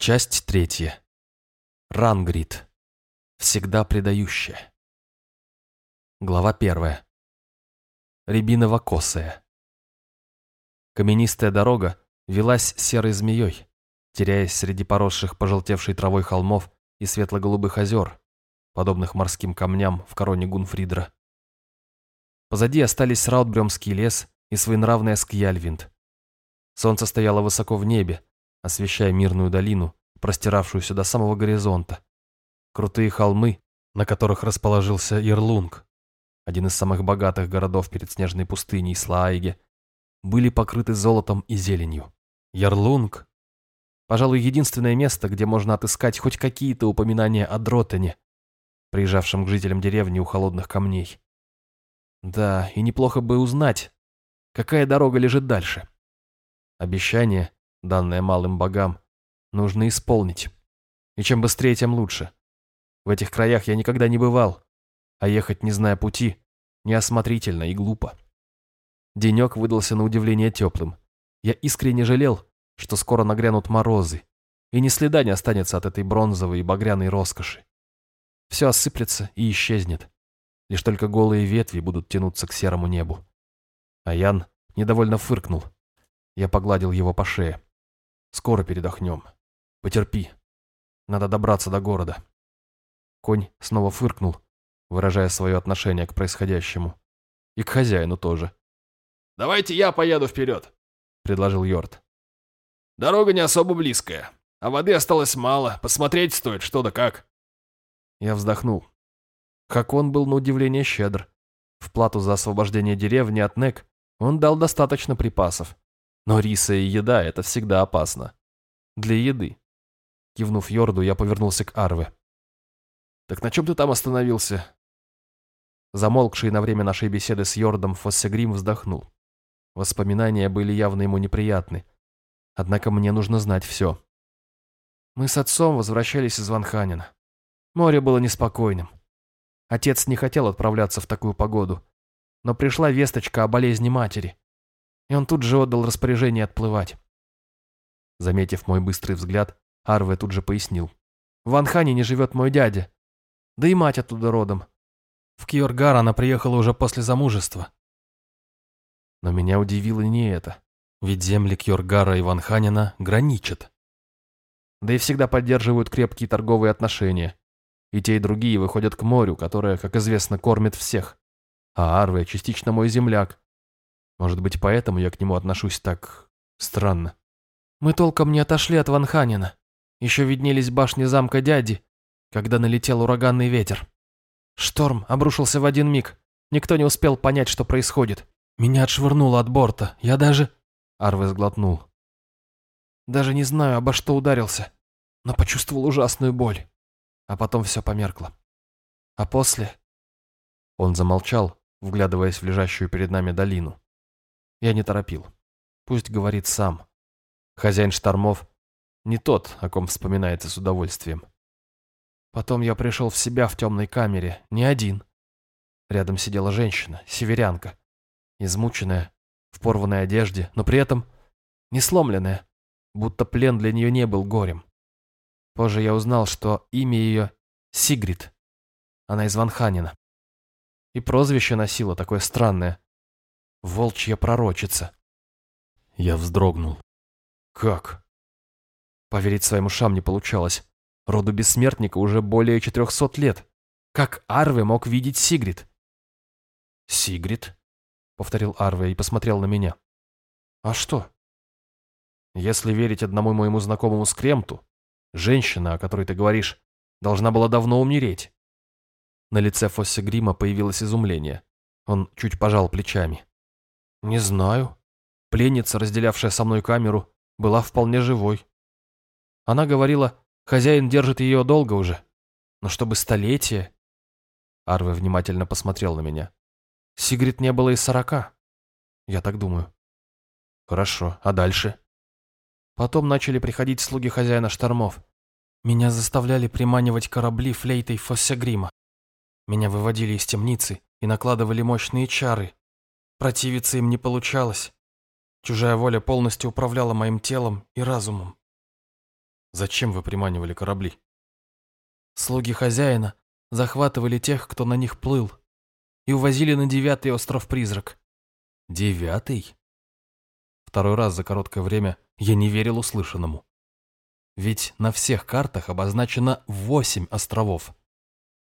Часть третья. Рангрид. Всегда предающая. Глава первая. Рябиново-косая. Каменистая дорога велась серой змеей, теряясь среди поросших пожелтевшей травой холмов и светло-голубых озер, подобных морским камням в короне Гунфридра. Позади остались Раутбрёмский лес и своенравная Скьяльвинд. Солнце стояло высоко в небе, освещая мирную долину, простиравшуюся до самого горизонта. Крутые холмы, на которых расположился Ирлунг, один из самых богатых городов перед снежной пустыней Слаиге, были покрыты золотом и зеленью. Ярлунг – пожалуй, единственное место, где можно отыскать хоть какие-то упоминания о Дротене, приезжавшем к жителям деревни у холодных камней. Да, и неплохо бы узнать, какая дорога лежит дальше. Обещание, данное малым богам, нужно исполнить. И чем быстрее, тем лучше. В этих краях я никогда не бывал, а ехать, не зная пути, неосмотрительно и глупо. Денек выдался на удивление теплым. Я искренне жалел, что скоро нагрянут морозы, и ни следа не останется от этой бронзовой и багряной роскоши. Все осыплется и исчезнет. Лишь только голые ветви будут тянуться к серому небу. А Ян недовольно фыркнул. Я погладил его по шее. Скоро передохнем. Потерпи. Надо добраться до города. Конь снова фыркнул, выражая свое отношение к происходящему. И к хозяину тоже. «Давайте я поеду вперед», — предложил Йорд. «Дорога не особо близкая, а воды осталось мало, посмотреть стоит что да как». Я вздохнул. Хакон был на удивление щедр. В плату за освобождение деревни от Нек он дал достаточно припасов. Но риса и еда – это всегда опасно. Для еды. Кивнув Йорду, я повернулся к Арве. «Так на чем ты там остановился?» Замолкший на время нашей беседы с Йордом Фоссегрим вздохнул. Воспоминания были явно ему неприятны. Однако мне нужно знать все. Мы с отцом возвращались из Ванханина. Море было неспокойным. Отец не хотел отправляться в такую погоду, но пришла весточка о болезни матери и он тут же отдал распоряжение отплывать. Заметив мой быстрый взгляд, Арве тут же пояснил. В Анхане не живет мой дядя, да и мать оттуда родом. В Кьоргар она приехала уже после замужества. Но меня удивило не это, ведь земли Кьоргара и Ванханина граничат. Да и всегда поддерживают крепкие торговые отношения. И те, и другие выходят к морю, которое, как известно, кормит всех. А Арве частично мой земляк, может быть, поэтому я к нему отношусь так... странно. Мы толком не отошли от Ванханина. Еще виднелись башни замка дяди, когда налетел ураганный ветер. Шторм обрушился в один миг. Никто не успел понять, что происходит. Меня отшвырнуло от борта. Я даже... Арве сглотнул. Даже не знаю, обо что ударился, но почувствовал ужасную боль. А потом все померкло. А после... Он замолчал, вглядываясь в лежащую перед нами долину. Я не торопил. Пусть говорит сам. Хозяин штормов не тот, о ком вспоминается с удовольствием. Потом я пришел в себя в темной камере, не один. Рядом сидела женщина, северянка, измученная, в порванной одежде, но при этом не сломленная, будто плен для нее не был горем. Позже я узнал, что имя ее Сигрид. Она из Ванханина. И прозвище носила такое странное волчья пророчица. Я вздрогнул. Как? Поверить своим ушам не получалось. Роду бессмертника уже более четырехсот лет. Как Арве мог видеть Сигрид? Сигрид? Повторил Арве и посмотрел на меня. А что? Если верить одному моему знакомому Скремту, женщина, о которой ты говоришь, должна была давно умереть. На лице Фосси Грима появилось изумление. Он чуть пожал плечами. «Не знаю. Пленница, разделявшая со мной камеру, была вполне живой. Она говорила, хозяин держит ее долго уже, но чтобы столетие...» Арве внимательно посмотрел на меня. «Сигрид не было и сорока. Я так думаю». «Хорошо, а дальше?» Потом начали приходить слуги хозяина штормов. Меня заставляли приманивать корабли флейтой Фоссегрима. Меня выводили из темницы и накладывали мощные чары, Противиться им не получалось. Чужая воля полностью управляла моим телом и разумом. Зачем вы приманивали корабли? Слуги хозяина захватывали тех, кто на них плыл, и увозили на девятый остров-призрак. Девятый? Второй раз за короткое время я не верил услышанному. Ведь на всех картах обозначено восемь островов.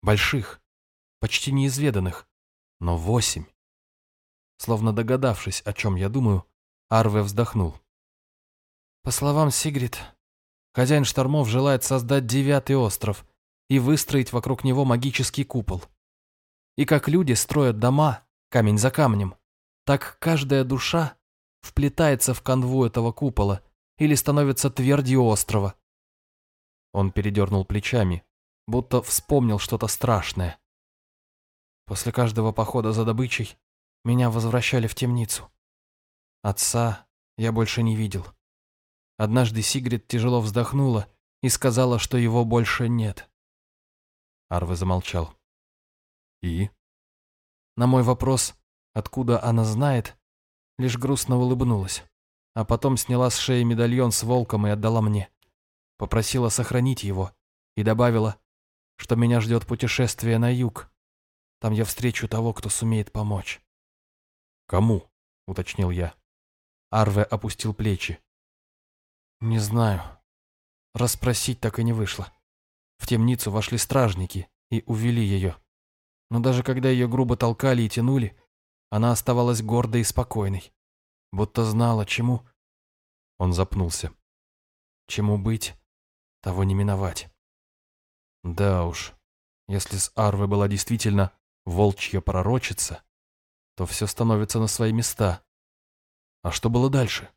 Больших, почти неизведанных, но восемь. Словно догадавшись, о чем я думаю, Арве вздохнул. По словам Сигрид, хозяин штормов желает создать девятый остров и выстроить вокруг него магический купол. И как люди строят дома, камень за камнем, так каждая душа вплетается в канву этого купола или становится твердью острова. Он передернул плечами, будто вспомнил что-то страшное. После каждого похода за добычей меня возвращали в темницу. Отца я больше не видел. Однажды Сигрид тяжело вздохнула и сказала, что его больше нет. Арве замолчал. И? На мой вопрос, откуда она знает, лишь грустно улыбнулась, а потом сняла с шеи медальон с волком и отдала мне. Попросила сохранить его и добавила, что меня ждет путешествие на юг. Там я встречу того, кто сумеет помочь. «Кому?» — уточнил я. Арве опустил плечи. «Не знаю. Расспросить так и не вышло. В темницу вошли стражники и увели ее. Но даже когда ее грубо толкали и тянули, она оставалась гордой и спокойной. Будто знала, чему... Он запнулся. Чему быть, того не миновать. Да уж, если с Арвы была действительно волчья пророчица, то все становится на свои места. А что было дальше?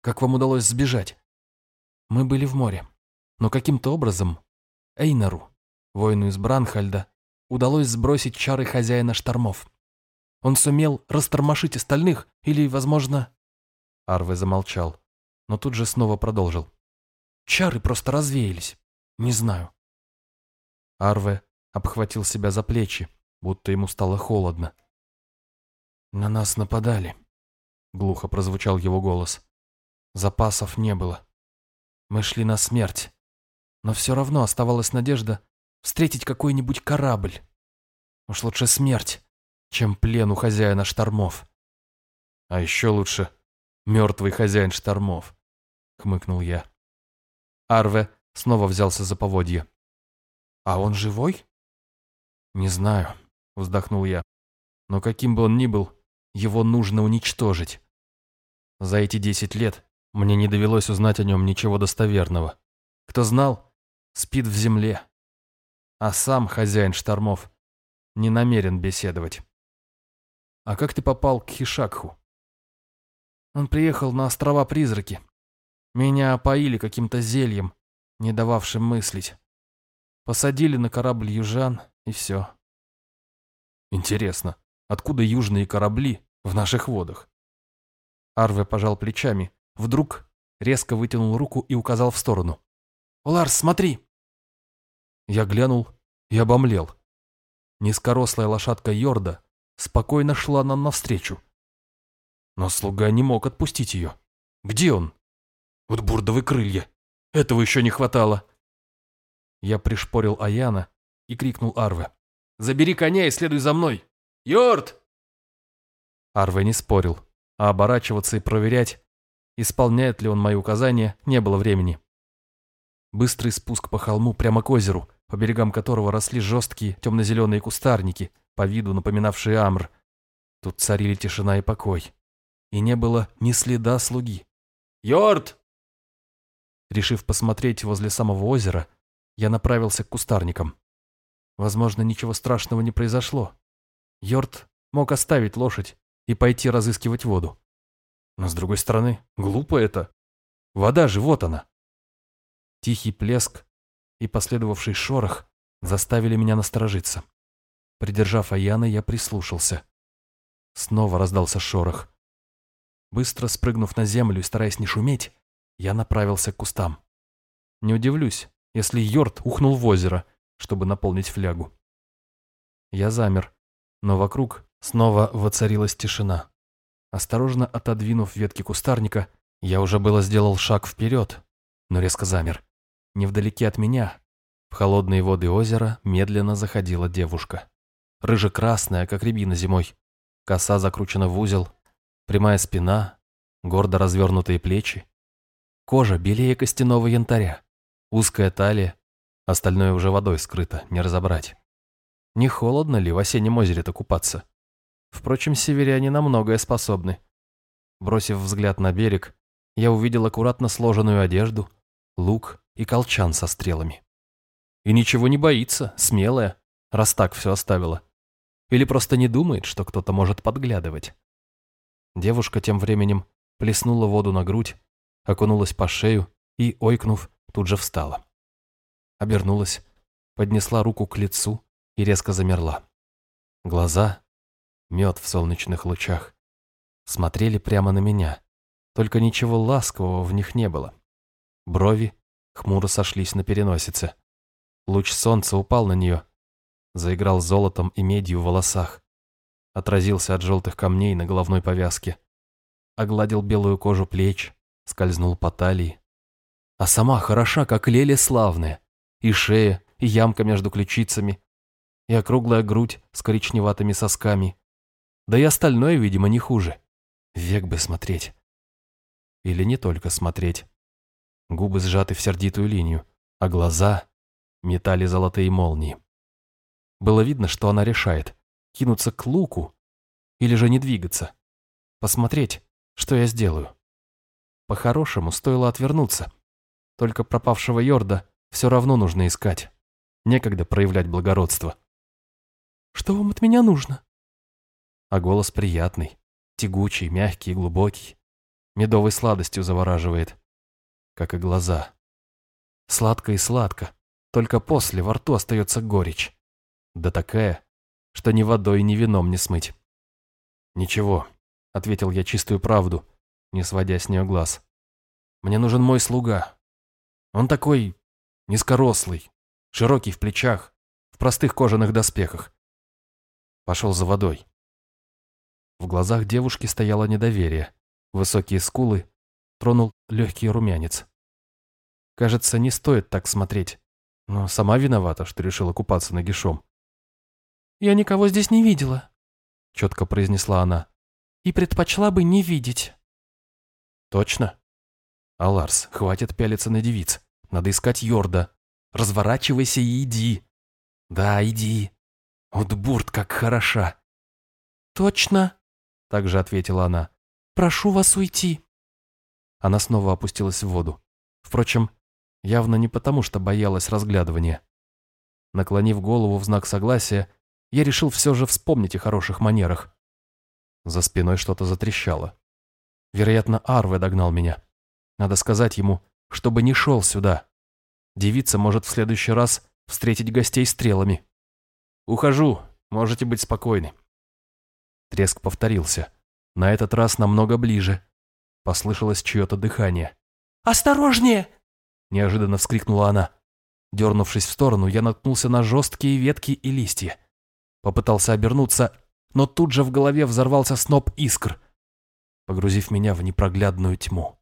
Как вам удалось сбежать? Мы были в море, но каким-то образом Эйнару, воину из Бранхальда, удалось сбросить чары хозяина штормов. Он сумел растормошить остальных или, возможно... Арве замолчал, но тут же снова продолжил. Чары просто развеялись. Не знаю. Арве обхватил себя за плечи, будто ему стало холодно. «На нас нападали», — глухо прозвучал его голос. «Запасов не было. Мы шли на смерть. Но все равно оставалась надежда встретить какой-нибудь корабль. Уж лучше смерть, чем плен у хозяина штормов». «А еще лучше мертвый хозяин штормов», — хмыкнул я. Арве снова взялся за поводье. «А он живой?» «Не знаю», — вздохнул я. «Но каким бы он ни был, его нужно уничтожить. За эти десять лет мне не довелось узнать о нем ничего достоверного. Кто знал, спит в земле. А сам хозяин штормов не намерен беседовать. А как ты попал к Хишакху? Он приехал на острова-призраки. Меня опоили каким-то зельем, не дававшим мыслить. Посадили на корабль южан, и все. Интересно, откуда южные корабли в наших водах? Арве пожал плечами, вдруг резко вытянул руку и указал в сторону. «Ларс, смотри!» Я глянул и обомлел. Низкорослая лошадка Йорда спокойно шла нам навстречу. Но слуга не мог отпустить ее. Где он? Вот бурдовые крылья. Этого еще не хватало. Я пришпорил Аяна и крикнул Арве. «Забери коня и следуй за мной! Йорд!» Арве не спорил, а оборачиваться и проверять, исполняет ли он мои указания, не было времени. Быстрый спуск по холму прямо к озеру, по берегам которого росли жесткие темно-зеленые кустарники, по виду напоминавшие амр. Тут царили тишина и покой. И не было ни следа слуги. «Йорд!» Решив посмотреть возле самого озера, я направился к кустарникам. Возможно, ничего страшного не произошло. Йорд мог оставить лошадь и пойти разыскивать воду. Но, с другой стороны, глупо это. Вода же, вот она. Тихий плеск и последовавший шорох заставили меня насторожиться. Придержав Аяна, я прислушался. Снова раздался шорох. Быстро спрыгнув на землю и стараясь не шуметь, я направился к кустам. Не удивлюсь, если Йорд ухнул в озеро, чтобы наполнить флягу. Я замер, но вокруг снова воцарилась тишина. Осторожно отодвинув ветки кустарника, я уже было сделал шаг вперед, но резко замер. невдалеке от меня, в холодные воды озера медленно заходила девушка. Рыже-красная, как рябина зимой. Коса закручена в узел, прямая спина, гордо развернутые плечи. Кожа белее костяного янтаря, узкая талия, остальное уже водой скрыто, не разобрать. Не холодно ли в осеннем озере-то купаться? Впрочем, северяне на многое способны. Бросив взгляд на берег, я увидел аккуратно сложенную одежду, лук и колчан со стрелами. И ничего не боится, смелая, раз так все оставила. Или просто не думает, что кто-то может подглядывать. Девушка тем временем плеснула воду на грудь, окунулась по шею и, ойкнув, тут же встала. Обернулась, поднесла руку к лицу и резко замерла. Глаза, мед в солнечных лучах, смотрели прямо на меня, только ничего ласкового в них не было. Брови хмуро сошлись на переносице. Луч солнца упал на нее, заиграл золотом и медью в волосах, отразился от желтых камней на головной повязке, огладил белую кожу плеч, скользнул по талии. А сама хороша, как леля славная, и шея, и ямка между ключицами, и округлая грудь с коричневатыми сосками. Да и остальное, видимо, не хуже. Век бы смотреть. Или не только смотреть. Губы сжаты в сердитую линию, а глаза метали золотые молнии. Было видно, что она решает, кинуться к луку или же не двигаться. Посмотреть, что я сделаю. По-хорошему, стоило отвернуться. Только пропавшего Йорда все равно нужно искать. Некогда проявлять благородство. «Что вам от меня нужно?» А голос приятный, тягучий, мягкий и глубокий. Медовой сладостью завораживает, как и глаза. Сладко и сладко, только после во рту остается горечь. Да такая, что ни водой, ни вином не смыть. «Ничего», — ответил я чистую правду, не сводя с нее глаз. «Мне нужен мой слуга. Он такой низкорослый, широкий в плечах, в простых кожаных доспехах. Пошел за водой». В глазах девушки стояло недоверие. Высокие скулы тронул легкий румянец. Кажется, не стоит так смотреть, но сама виновата, что решила купаться нагишом. «Я никого здесь не видела», — четко произнесла она. «И предпочла бы не видеть». «Точно?» «Аларс, хватит пялиться на девиц. Надо искать Йорда. Разворачивайся и иди». «Да, иди. Вот бурт как хороша». «Точно?» — также ответила она. «Прошу вас уйти». Она снова опустилась в воду. Впрочем, явно не потому, что боялась разглядывания. Наклонив голову в знак согласия, я решил все же вспомнить о хороших манерах. За спиной что-то затрещало. Вероятно, Арве догнал меня. Надо сказать ему, чтобы не шел сюда. Девица может в следующий раз встретить гостей стрелами. «Ухожу, можете быть спокойны». Треск повторился. На этот раз намного ближе. Послышалось чье-то дыхание. «Осторожнее!» Неожиданно вскрикнула она. Дернувшись в сторону, я наткнулся на жесткие ветки и листья. Попытался обернуться, но тут же в голове взорвался сноп искр, погрузив меня в непроглядную тьму.